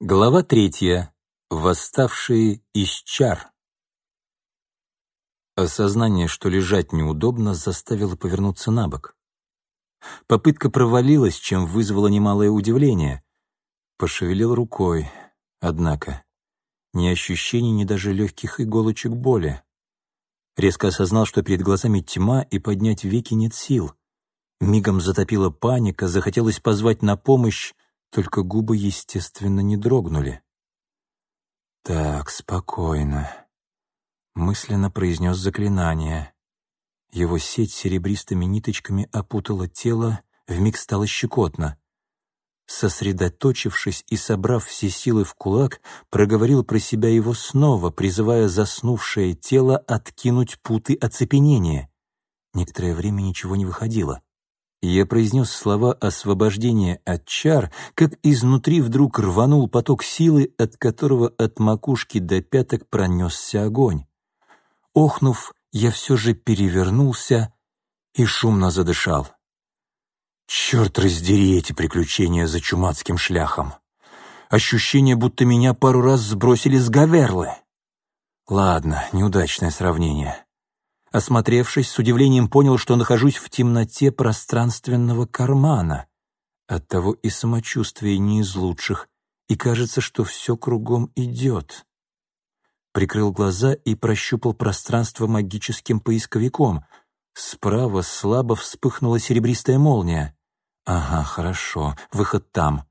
Глава третья. Восставшие из чар. Осознание, что лежать неудобно, заставило повернуться на бок. Попытка провалилась, чем вызвало немалое удивление. Пошевелил рукой, однако. Ни ощущений, ни даже легких иголочек боли. Резко осознал, что перед глазами тьма, и поднять веки нет сил. Мигом затопила паника, захотелось позвать на помощь, только губы, естественно, не дрогнули. «Так, спокойно», — мысленно произнес заклинание. Его сеть серебристыми ниточками опутала тело, вмиг стало щекотно. Сосредоточившись и собрав все силы в кулак, проговорил про себя его снова, призывая заснувшее тело откинуть путы оцепенения. Некоторое время ничего не выходило. Я произнес слова освобождения от чар, как изнутри вдруг рванул поток силы, от которого от макушки до пяток пронесся огонь. Охнув, я все же перевернулся и шумно задышал. Черт раздери эти приключения за чумацким шляхом. Ощущение, будто меня пару раз сбросили с Гаверлы. Ладно, неудачное сравнение. Осмотревшись, с удивлением понял, что нахожусь в темноте пространственного кармана. Оттого и самочувствие не из лучших, и кажется, что все кругом идет. Прикрыл глаза и прощупал пространство магическим поисковиком. Справа слабо вспыхнула серебристая молния. Ага, хорошо, выход там.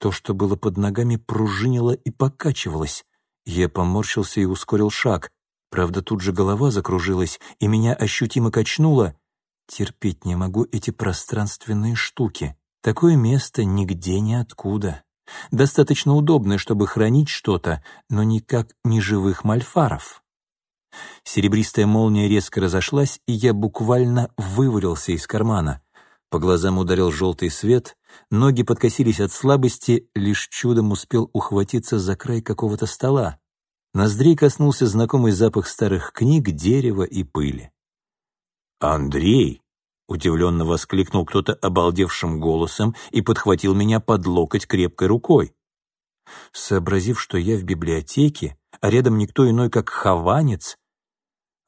То, что было под ногами, пружинило и покачивалось. Я поморщился и ускорил шаг. Правда, тут же голова закружилась, и меня ощутимо качнуло. Терпеть не могу эти пространственные штуки. Такое место нигде ниоткуда. Достаточно удобное, чтобы хранить что-то, но никак не живых мальфаров. Серебристая молния резко разошлась, и я буквально вывалился из кармана. По глазам ударил желтый свет, ноги подкосились от слабости, лишь чудом успел ухватиться за край какого-то стола. Ноздрей коснулся знакомый запах старых книг, дерева и пыли. «Андрей!» — удивленно воскликнул кто-то обалдевшим голосом и подхватил меня под локоть крепкой рукой. Сообразив, что я в библиотеке, а рядом никто иной, как хованец,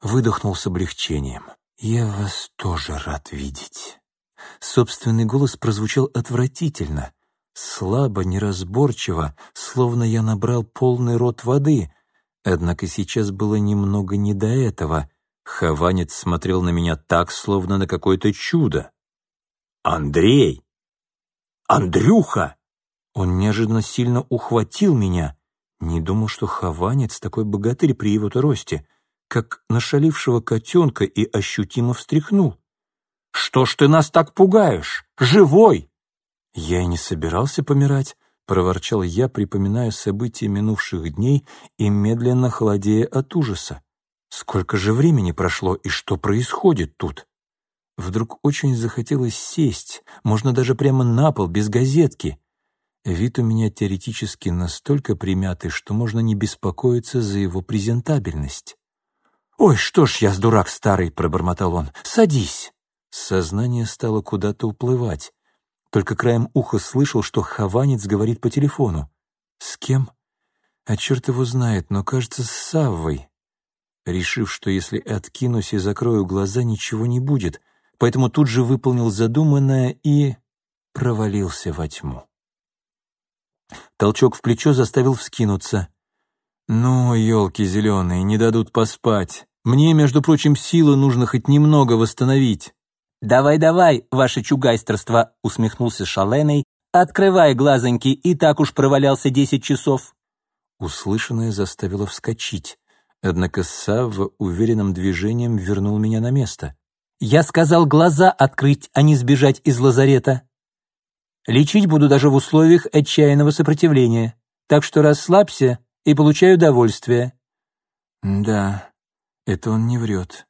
выдохнул с облегчением. «Я вас тоже рад видеть». Собственный голос прозвучал отвратительно, слабо, неразборчиво, словно я набрал полный рот воды, Однако сейчас было немного не до этого. Хованец смотрел на меня так, словно на какое-то чудо. «Андрей! Андрюха!» Он неожиданно сильно ухватил меня. Не думал, что Хованец такой богатырь при его-то росте, как нашалившего котенка и ощутимо встряхнул. «Что ж ты нас так пугаешь? Живой!» Я и не собирался помирать проворчал я, припоминая события минувших дней и медленно холодея от ужаса. Сколько же времени прошло и что происходит тут? Вдруг очень захотелось сесть, можно даже прямо на пол, без газетки. Вид у меня теоретически настолько примятый, что можно не беспокоиться за его презентабельность. «Ой, что ж я с дурак старый!» — пробормотал он. «Садись!» Сознание стало куда-то уплывать. Только краем уха слышал, что Хованец говорит по телефону. С кем? А черт его знает, но, кажется, с Саввой. Решив, что если откинусь и закрою глаза, ничего не будет, поэтому тут же выполнил задуманное и провалился во тьму. Толчок в плечо заставил вскинуться. «Ну, елки зеленые, не дадут поспать. Мне, между прочим, силы нужно хоть немного восстановить». «Давай-давай, ваше чугайстерство!» — усмехнулся Шаленой. «Открывай глазоньки, и так уж провалялся десять часов». Услышанное заставило вскочить. Однако Савва уверенным движением вернул меня на место. «Я сказал глаза открыть, а не сбежать из лазарета. Лечить буду даже в условиях отчаянного сопротивления. Так что расслабься и получай удовольствие». «Да, это он не врет.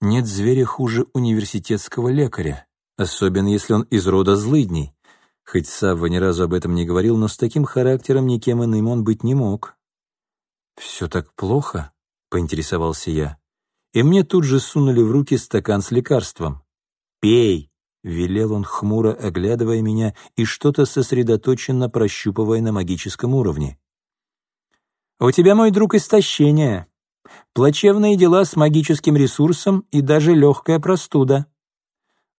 Нет зверя хуже университетского лекаря, особенно если он из рода злыдней. Хоть Савва ни разу об этом не говорил, но с таким характером никем иным он быть не мог. «Все так плохо?» — поинтересовался я. И мне тут же сунули в руки стакан с лекарством. «Пей!» велел он хмуро, оглядывая меня и что-то сосредоточенно прощупывая на магическом уровне. «У тебя, мой друг, истощение. Плачевные дела с магическим ресурсом и даже легкая простуда».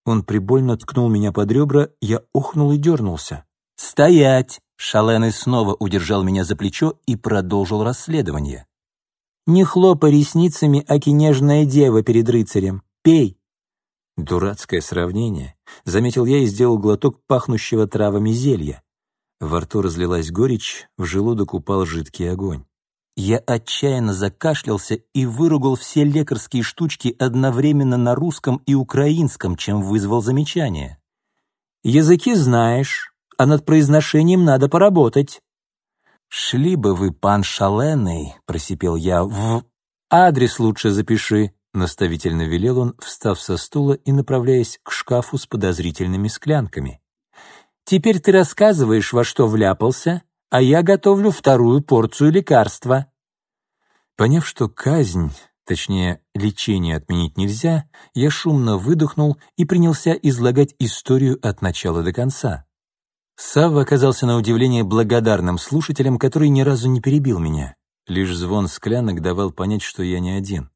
Он прибольно ткнул меня под ребра, я охнул и дернулся. «Стоять!» — Шаленый снова удержал меня за плечо и продолжил расследование. «Не хлопай ресницами, аки нежная дева перед рыцарем. Пей!» Дурацкое сравнение. Заметил я и сделал глоток пахнущего травами зелья. Во рту разлилась горечь, в желудок упал жидкий огонь. Я отчаянно закашлялся и выругал все лекарские штучки одновременно на русском и украинском, чем вызвал замечание. «Языки знаешь, а над произношением надо поработать». «Шли бы вы, пан Шаленый», — просипел я, — «в...» «Адрес лучше запиши», — наставительно велел он, встав со стула и направляясь к шкафу с подозрительными склянками. «Теперь ты рассказываешь, во что вляпался, а я готовлю вторую порцию лекарства». Поняв, что казнь, точнее, лечение отменить нельзя, я шумно выдохнул и принялся излагать историю от начала до конца. Савва оказался на удивление благодарным слушателем, который ни разу не перебил меня. Лишь звон склянок давал понять, что я не один.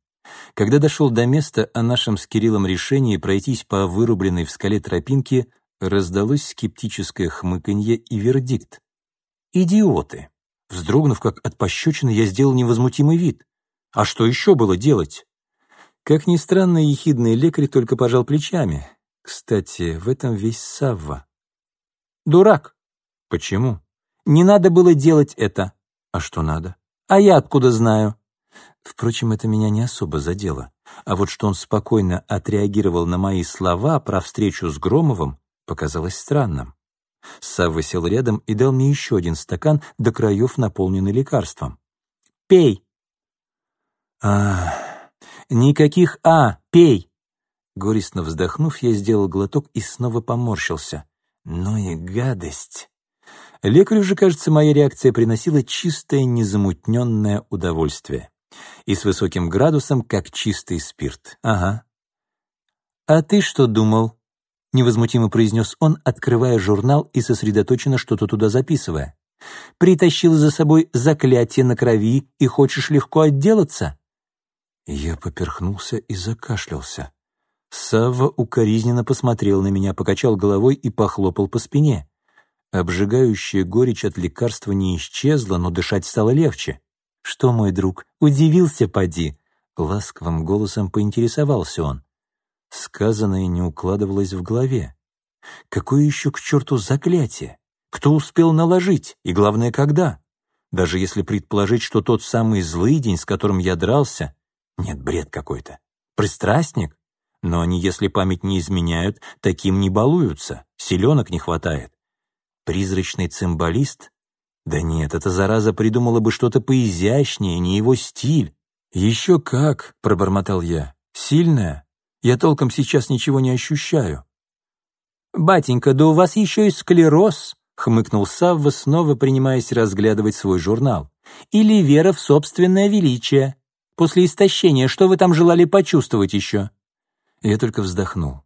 Когда дошел до места о нашем с Кириллом решении пройтись по вырубленной в скале тропинке, раздалось скептическое хмыканье и вердикт. «Идиоты!» Вздрогнув, как от пощечины, я сделал невозмутимый вид. А что еще было делать? Как ни странно, ехидный лекарь только пожал плечами. Кстати, в этом весь Савва. «Дурак!» «Почему?» «Не надо было делать это». «А что надо?» «А я откуда знаю?» Впрочем, это меня не особо задело. А вот что он спокойно отреагировал на мои слова про встречу с Громовым, показалось странным. Савва сел рядом и дал мне еще один стакан, до краев наполненный лекарством. «Пей!» «А, никаких «а», пей!» Горестно вздохнув, я сделал глоток и снова поморщился. Ну и гадость! Лекарю же, кажется, моя реакция приносила чистое, незамутненное удовольствие. И с высоким градусом, как чистый спирт. Ага. «А ты что думал?» — невозмутимо произнес он, открывая журнал и сосредоточенно что-то туда записывая. «Притащил за собой заклятие на крови и хочешь легко отделаться?» Я поперхнулся и закашлялся. Савва укоризненно посмотрел на меня, покачал головой и похлопал по спине. Обжигающая горечь от лекарства не исчезла, но дышать стало легче. «Что, мой друг, удивился, поди?» Ласковым голосом поинтересовался он. Сказанное не укладывалось в голове. Какое еще к черту заклятие? Кто успел наложить? И главное, когда? Даже если предположить, что тот самый злый день, с которым я дрался... Нет, бред какой-то. Пристрастник? Но они, если память не изменяют, таким не балуются, селенок не хватает. Призрачный цимбалист? Да нет, эта зараза придумала бы что-то поизящнее, не его стиль. «Еще как», — пробормотал я, — «сильная, я толком сейчас ничего не ощущаю». «Батенька, да у вас еще и склероз», — хмыкнул Савва, снова принимаясь разглядывать свой журнал. «Или вера в собственное величие. После истощения что вы там желали почувствовать еще?» Я только вздохнул.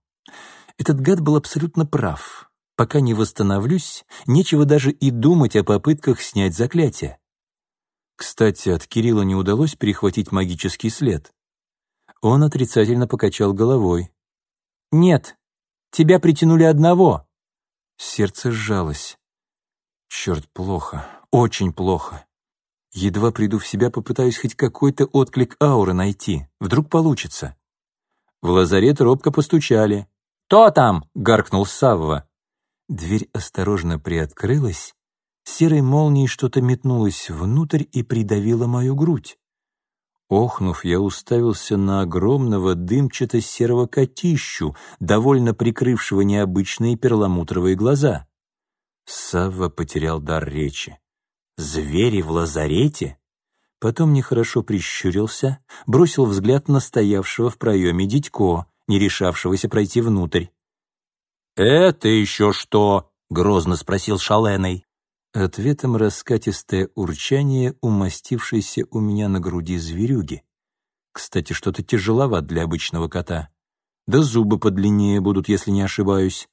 Этот гад был абсолютно прав. Пока не восстановлюсь, нечего даже и думать о попытках снять заклятие. Кстати, от Кирилла не удалось перехватить магический след. Он отрицательно покачал головой. «Нет, тебя притянули одного». Сердце сжалось. Черт, плохо, очень плохо. Едва приду в себя, попытаюсь хоть какой-то отклик ауры найти. Вдруг получится. В лазарет робко постучали. «Кто там?» — гаркнул Савва. Дверь осторожно приоткрылась. Серой молнией что-то метнулось внутрь и придавило мою грудь. Охнув, я уставился на огромного дымчато-серого котищу, довольно прикрывшего необычные перламутровые глаза. Савва потерял дар речи. «Звери в лазарете?» Потом нехорошо прищурился, бросил взгляд на стоявшего в проеме дядько, не решавшегося пройти внутрь. «Это еще что?» — грозно спросил Шаленой. Ответом раскатистое урчание, умастившееся у меня на груди зверюги. Кстати, что-то тяжеловат для обычного кота. Да зубы подлиннее будут, если не ошибаюсь.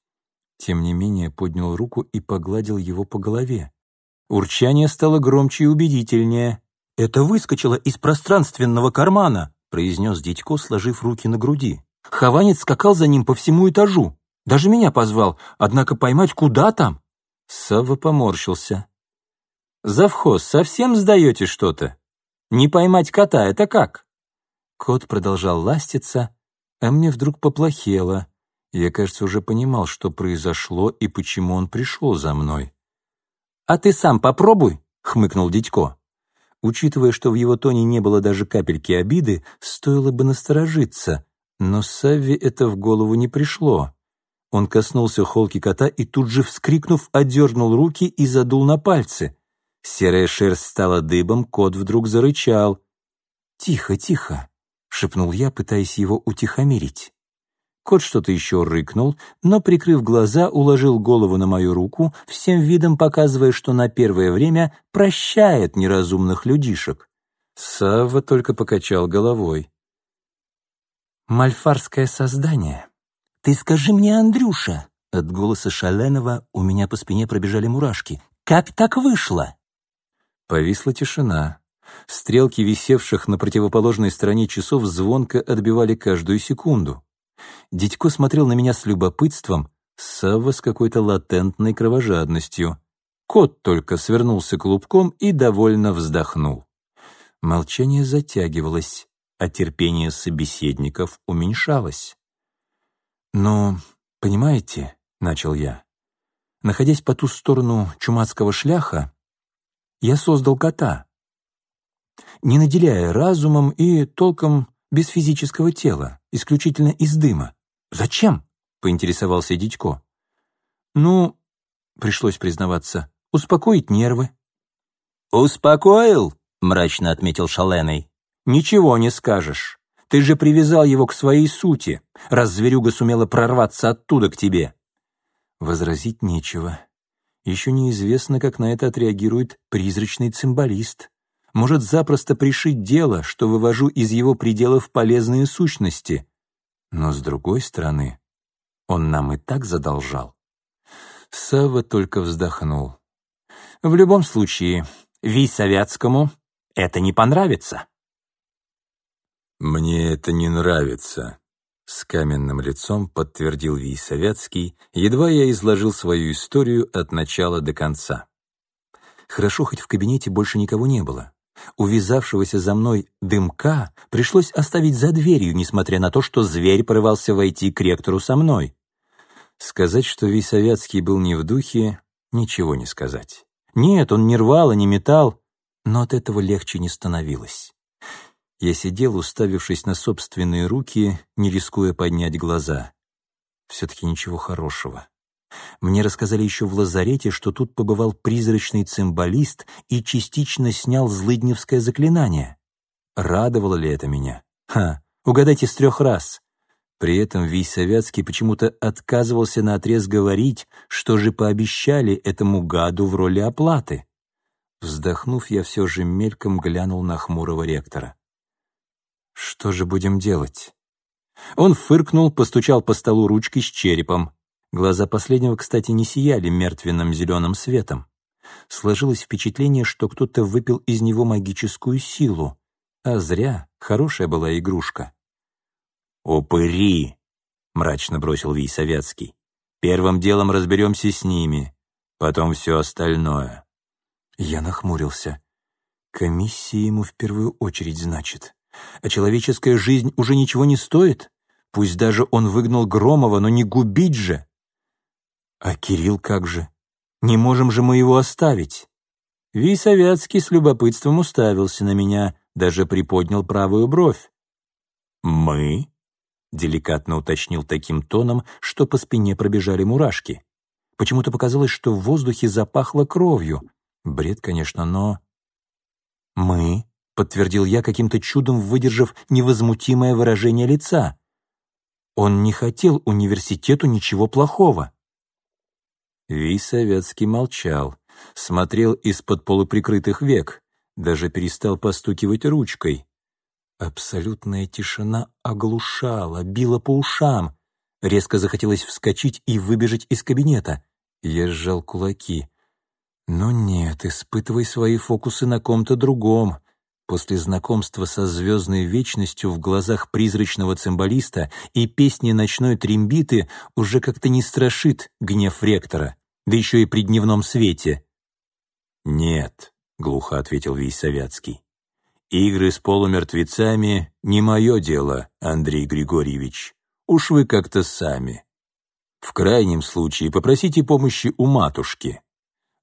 Тем не менее поднял руку и погладил его по голове. Урчание стало громче и убедительнее. «Это выскочило из пространственного кармана», произнес дядько, сложив руки на груди. Хованец скакал за ним по всему этажу. Даже меня позвал, однако поймать куда там? Савва поморщился. «Завхоз, совсем сдаете что-то? Не поймать кота — это как?» Кот продолжал ластиться, а мне вдруг поплохело. Я, кажется, уже понимал, что произошло и почему он пришел за мной. «А ты сам попробуй», — хмыкнул дядько. Учитывая, что в его тоне не было даже капельки обиды, стоило бы насторожиться, но Савве это в голову не пришло. Он коснулся холки кота и тут же, вскрикнув, одернул руки и задул на пальцы. Серая шерсть стала дыбом, кот вдруг зарычал. «Тихо, тихо», — шепнул я, пытаясь его утихомирить. Кот что-то еще рыкнул, но, прикрыв глаза, уложил голову на мою руку, всем видом показывая, что на первое время прощает неразумных людишек. Савва только покачал головой. «Мальфарское создание. Ты скажи мне, Андрюша!» От голоса Шаленова у меня по спине пробежали мурашки. «Как так вышло?» Повисла тишина. Стрелки, висевших на противоположной стороне часов, звонко отбивали каждую секунду. Дядько смотрел на меня с любопытством, Савва с какой-то латентной кровожадностью. Кот только свернулся клубком и довольно вздохнул. Молчание затягивалось, а терпение собеседников уменьшалось. «Но, понимаете, — начал я, — находясь по ту сторону чумацкого шляха, я создал кота, не наделяя разумом и толком без физического тела, исключительно из дыма. «Зачем?» — поинтересовался Дитько. «Ну, — пришлось признаваться, — успокоить нервы». «Успокоил?» — мрачно отметил Шаленый. «Ничего не скажешь. Ты же привязал его к своей сути, раз зверюга сумела прорваться оттуда к тебе». Возразить нечего. Еще неизвестно, как на это отреагирует призрачный цимбалист может запросто пришить дело, что вывожу из его пределов полезные сущности. Но, с другой стороны, он нам и так задолжал. Сава только вздохнул. В любом случае, Ви Советскому это не понравится. «Мне это не нравится», — с каменным лицом подтвердил Вий Советский, едва я изложил свою историю от начала до конца. Хорошо, хоть в кабинете больше никого не было. Увязавшегося за мной дымка пришлось оставить за дверью, несмотря на то, что зверь порывался войти к ректору со мной. Сказать, что Висовятский был не в духе, ничего не сказать. Нет, он не рвал и не метал, но от этого легче не становилось. Я сидел, уставившись на собственные руки, не рискуя поднять глаза. Все-таки ничего хорошего. Мне рассказали еще в лазарете, что тут побывал призрачный цимбалист и частично снял злыдневское заклинание. Радовало ли это меня? Ха, угадайте с трех раз. При этом Вий Советский почему-то отказывался наотрез говорить, что же пообещали этому гаду в роли оплаты. Вздохнув, я все же мельком глянул на хмурого ректора. «Что же будем делать?» Он фыркнул, постучал по столу ручкой с черепом. Глаза последнего, кстати, не сияли мертвенным зеленым светом. Сложилось впечатление, что кто-то выпил из него магическую силу. А зря, хорошая была игрушка. «Упыри!» — мрачно бросил Вий Советский. «Первым делом разберемся с ними, потом все остальное». Я нахмурился. Комиссия ему в первую очередь, значит. А человеческая жизнь уже ничего не стоит? Пусть даже он выгнал Громова, но не губить же. А Кирилл как же? Не можем же мы его оставить. Ви Советский с любопытством уставился на меня, даже приподнял правую бровь. «Мы?» — деликатно уточнил таким тоном, что по спине пробежали мурашки. Почему-то показалось, что в воздухе запахло кровью. Бред, конечно, но... «Мы?» — подтвердил я, каким-то чудом выдержав невозмутимое выражение лица. Он не хотел университету ничего плохого. Ви Советский молчал, смотрел из-под полуприкрытых век, даже перестал постукивать ручкой. Абсолютная тишина оглушала, била по ушам. Резко захотелось вскочить и выбежать из кабинета. Я сжал кулаки. Но нет, испытывай свои фокусы на ком-то другом. После знакомства со звездной вечностью в глазах призрачного цимбалиста и песни ночной трембиты уже как-то не страшит гнев ректора, да еще и при дневном свете. «Нет», — глухо ответил Вейсовятский. «Игры с полумертвецами — не мое дело, Андрей Григорьевич. Уж вы как-то сами. В крайнем случае попросите помощи у матушки».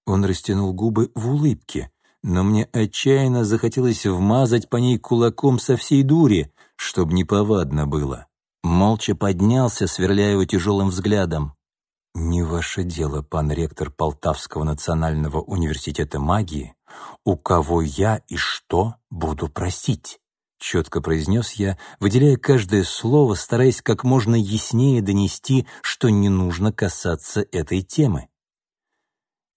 Он растянул губы в улыбке, но мне отчаянно захотелось вмазать по ней кулаком со всей дури, чтоб неповадно было. Молча поднялся, сверляя его тяжелым взглядом. «Не ваше дело, пан ректор Полтавского национального университета магии, у кого я и что буду просить?» Четко произнес я, выделяя каждое слово, стараясь как можно яснее донести, что не нужно касаться этой темы.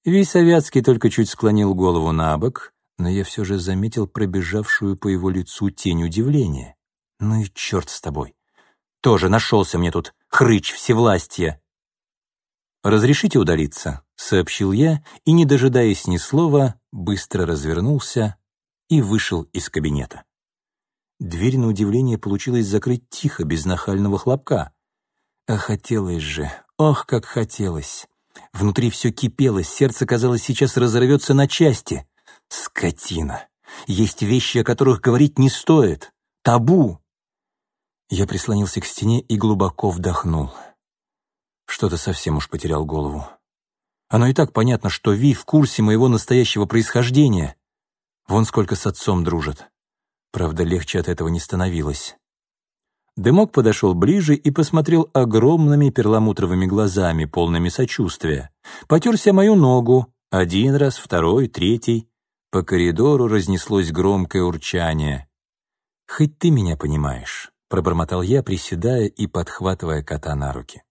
Висовятский только чуть склонил голову на бок, но я все же заметил пробежавшую по его лицу тень удивления. «Ну и черт с тобой! Тоже нашелся мне тут хрыч всевластия!» «Разрешите удалиться?» — сообщил я, и, не дожидаясь ни слова, быстро развернулся и вышел из кабинета. Дверь, на удивление, получилось закрыть тихо, без нахального хлопка. А хотелось же, ох, как хотелось. Внутри все кипело, сердце, казалось, сейчас разорвется на части. Скотина! Есть вещи, о которых говорить не стоит. Табу! Я прислонился к стене и глубоко вдохнул. Что-то совсем уж потерял голову. Оно и так понятно, что Ви в курсе моего настоящего происхождения. Вон сколько с отцом дружит. Правда, легче от этого не становилось. Дымок подошел ближе и посмотрел огромными перламутровыми глазами, полными сочувствия. Потерся мою ногу. Один раз, второй, третий. По коридору разнеслось громкое урчание. «Хоть ты меня понимаешь», — пробормотал я, приседая и подхватывая кота на руки.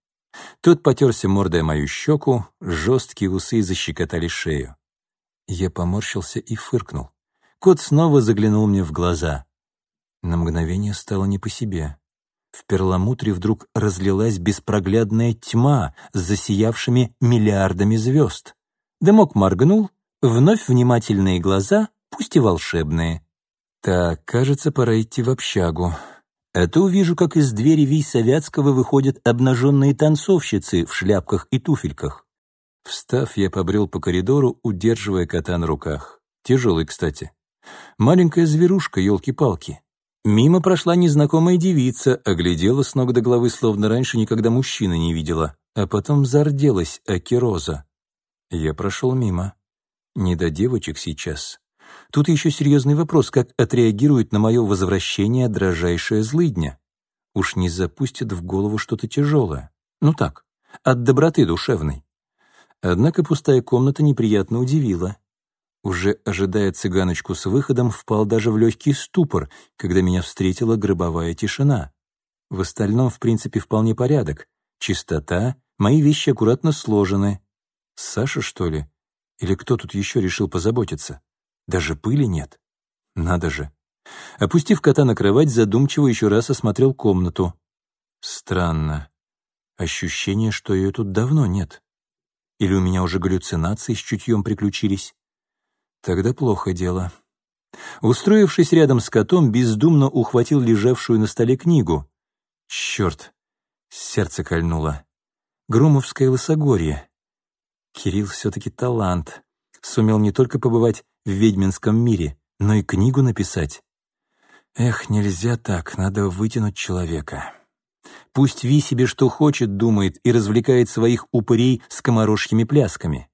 Тот потерся мордой мою щеку, жесткие усы защекотали шею. Я поморщился и фыркнул. Кот снова заглянул мне в глаза. На мгновение стало не по себе. В перламутре вдруг разлилась беспроглядная тьма с засиявшими миллиардами звезд. Дымок моргнул, вновь внимательные глаза, пусть и волшебные. Так, кажется, пора идти в общагу. А то увижу, как из двери Вейсовятского выходят обнаженные танцовщицы в шляпках и туфельках. Встав, я побрел по коридору, удерживая кота на руках. Тяжелый, кстати. Маленькая зверушка, елки-палки. Мимо прошла незнакомая девица, оглядела с ног до головы, словно раньше никогда мужчины не видела, а потом зарделась Акироза. Я прошел мимо. Не до девочек сейчас. Тут еще серьезный вопрос, как отреагирует на мое возвращение дрожайшая злыдня. Уж не запустит в голову что-то тяжелое. Ну так, от доброты душевной. Однако пустая комната неприятно удивила. Уже ожидая цыганочку с выходом, впал даже в легкий ступор, когда меня встретила гробовая тишина. В остальном, в принципе, вполне порядок. Чистота, мои вещи аккуратно сложены. Саша, что ли? Или кто тут еще решил позаботиться? Даже пыли нет. Надо же. Опустив кота на кровать, задумчиво еще раз осмотрел комнату. Странно. Ощущение, что ее тут давно нет. Или у меня уже галлюцинации с чутьем приключились? Тогда плохо дело. Устроившись рядом с котом, бездумно ухватил лежавшую на столе книгу. Черт, сердце кольнуло. Громовское лысогорье. Кирилл все-таки талант. Сумел не только побывать в ведьминском мире, но и книгу написать. Эх, нельзя так, надо вытянуть человека. Пусть Ви себе что хочет, думает и развлекает своих упырей скоморожьими плясками.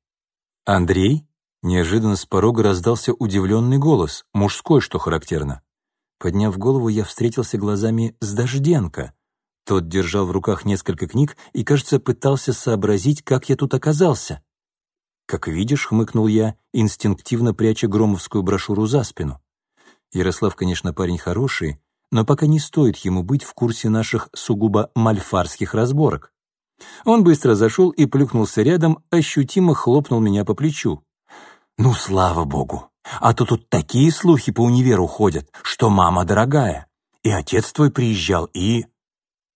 Андрей? Неожиданно с порога раздался удивленный голос, мужской, что характерно. Подняв голову, я встретился глазами с Дожденко. Тот держал в руках несколько книг и, кажется, пытался сообразить, как я тут оказался. «Как видишь», — хмыкнул я, инстинктивно пряча громовскую брошюру за спину. Ярослав, конечно, парень хороший, но пока не стоит ему быть в курсе наших сугубо мальфарских разборок. Он быстро зашел и плюхнулся рядом, ощутимо хлопнул меня по плечу. Ну, слава богу. А то тут такие слухи по универу ходят, что мама дорогая. И отец твой приезжал, и...»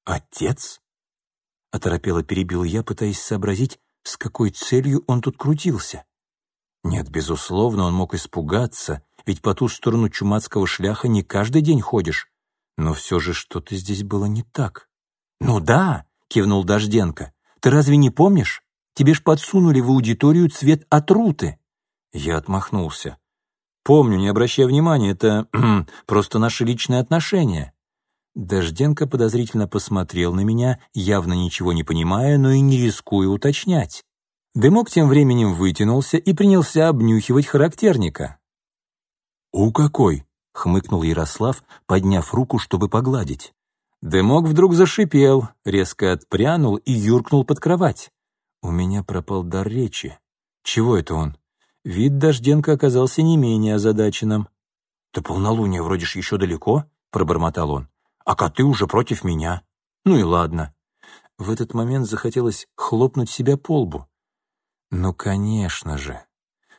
«Отец?» — оторопело перебил я, пытаясь сообразить, с какой целью он тут крутился. Нет, безусловно, он мог испугаться, ведь по ту сторону чумацкого шляха не каждый день ходишь. Но все же что-то здесь было не так. «Ну да», — кивнул Дожденко, — «ты разве не помнишь? Тебе ж подсунули в аудиторию цвет отруты». Я отмахнулся. «Помню, не обращай внимания, это просто наши личные отношения». Дожденко подозрительно посмотрел на меня, явно ничего не понимая, но и не рискуя уточнять. Дымок тем временем вытянулся и принялся обнюхивать характерника. «У какой!» — хмыкнул Ярослав, подняв руку, чтобы погладить. Дымок вдруг зашипел, резко отпрянул и юркнул под кровать. У меня пропал дар речи. Чего это он? Вид Дожденко оказался не менее озадаченным. «Да полнолуние вроде ж еще далеко», — пробормотал он. «А коты уже против меня. Ну и ладно». В этот момент захотелось хлопнуть себя по лбу. Ну, конечно же.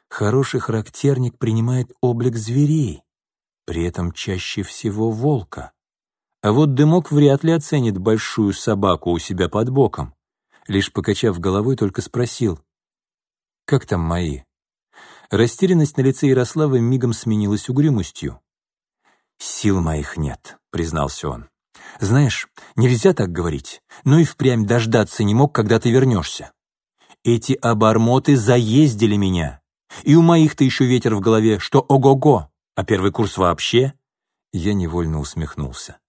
Хороший характерник принимает облик зверей, при этом чаще всего волка. А вот дымок вряд ли оценит большую собаку у себя под боком. Лишь покачав головой, только спросил. «Как там мои?» Растерянность на лице Ярослава мигом сменилась угрюмостью. «Сил моих нет», — признался он. «Знаешь, нельзя так говорить, но и впрямь дождаться не мог, когда ты вернешься. Эти обормоты заездили меня. И у моих-то еще ветер в голове, что ого-го, а первый курс вообще. Я невольно усмехнулся.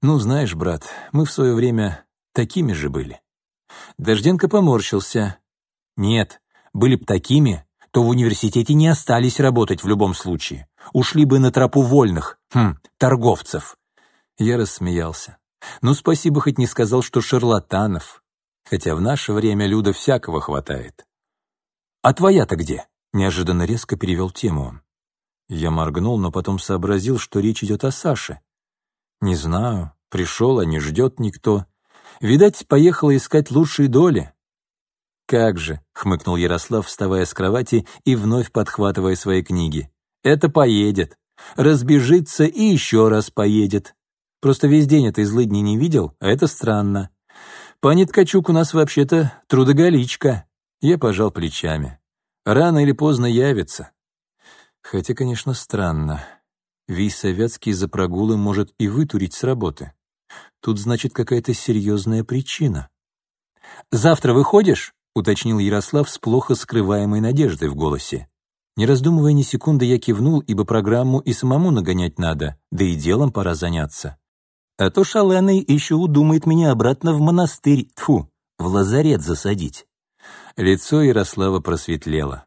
Ну, знаешь, брат, мы в свое время такими же были. Дожденко поморщился. Нет, были б такими, то в университете не остались работать в любом случае. Ушли бы на тропу вольных, хм, торговцев. Я рассмеялся. Ну, спасибо, хоть не сказал, что шарлатанов хотя в наше время Люда всякого хватает. «А твоя-то где?» — неожиданно резко перевел тему он. Я моргнул, но потом сообразил, что речь идет о Саше. «Не знаю, пришел, а не ждет никто. Видать, поехала искать лучшие доли». «Как же», — хмыкнул Ярослав, вставая с кровати и вновь подхватывая свои книги. «Это поедет. Разбежится и еще раз поедет. Просто весь день этой злыдни не видел, а это странно. Пани Ткачук у нас вообще-то трудоголичка. Я пожал плечами. Рано или поздно явится. Хотя, конечно, странно. Вий Советский за прогулы может и вытурить с работы. Тут, значит, какая-то серьезная причина. «Завтра выходишь?» — уточнил Ярослав с плохо скрываемой надеждой в голосе. Не раздумывая ни секунды, я кивнул, ибо программу и самому нагонять надо, да и делом пора заняться. А то шаленый еще удумает меня обратно в монастырь, тфу, в лазарет засадить. Лицо Ярослава просветлело.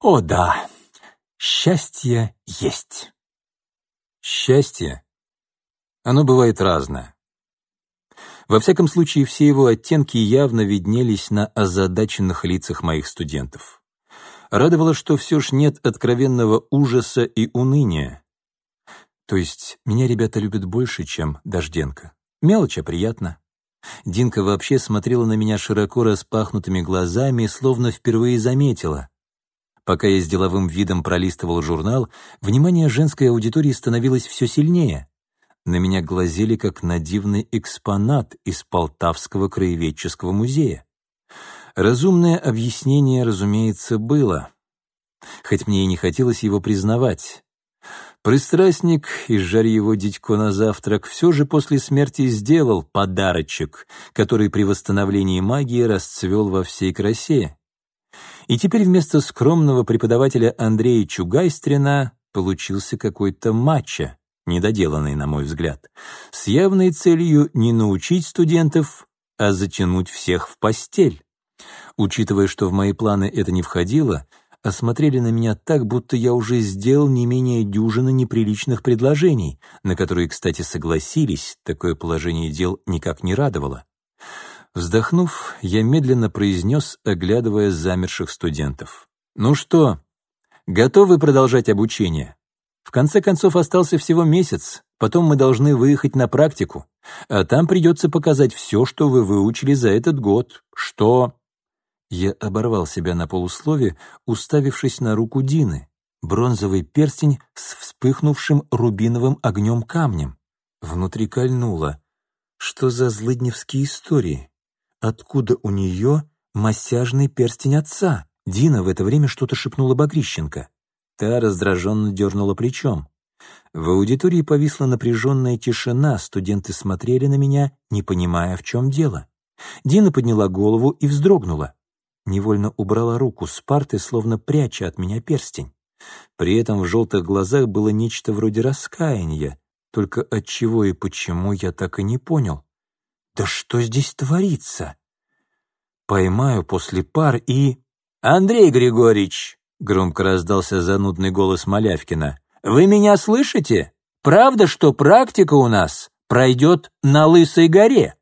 О да, счастье есть. Счастье? Оно бывает разное. Во всяком случае, все его оттенки явно виднелись на озадаченных лицах моих студентов. Радовало, что все ж нет откровенного ужаса и уныния. То есть меня ребята любят больше, чем Дожденко. Мелочь, а приятно. Динка вообще смотрела на меня широко распахнутыми глазами, словно впервые заметила. Пока я с деловым видом пролистывал журнал, внимание женской аудитории становилось все сильнее. На меня глазели, как на дивный экспонат из Полтавского краеведческого музея. Разумное объяснение, разумеется, было. Хоть мне и не хотелось его признавать. Пристрастник, изжарь его дитько на завтрак, все же после смерти сделал подарочек, который при восстановлении магии расцвел во всей красе. И теперь вместо скромного преподавателя Андрея Чугайстрина получился какой-то матча, недоделанный, на мой взгляд, с явной целью не научить студентов, а затянуть всех в постель. Учитывая, что в мои планы это не входило, осмотрели на меня так, будто я уже сделал не менее дюжины неприличных предложений, на которые, кстати, согласились, такое положение дел никак не радовало. Вздохнув, я медленно произнес, оглядывая замерших студентов. «Ну что, готовы продолжать обучение? В конце концов, остался всего месяц, потом мы должны выехать на практику, а там придется показать все, что вы выучили за этот год, что...» Я оборвал себя на полуслове, уставившись на руку Дины, бронзовый перстень с вспыхнувшим рубиновым огнем камнем. Внутри кольнуло. Что за злыдневские истории? Откуда у нее массяжный перстень отца? Дина в это время что-то шепнула Багрищенко. Та раздраженно дернула плечом. В аудитории повисла напряженная тишина, студенты смотрели на меня, не понимая, в чем дело. Дина подняла голову и вздрогнула. Невольно убрала руку с парты, словно пряча от меня перстень. При этом в желтых глазах было нечто вроде раскаяния, только от чего и почему я так и не понял. Да что здесь творится? Поймаю после пар и... «Андрей Григорьевич!» — громко раздался занудный голос Малявкина. «Вы меня слышите? Правда, что практика у нас пройдет на Лысой горе?»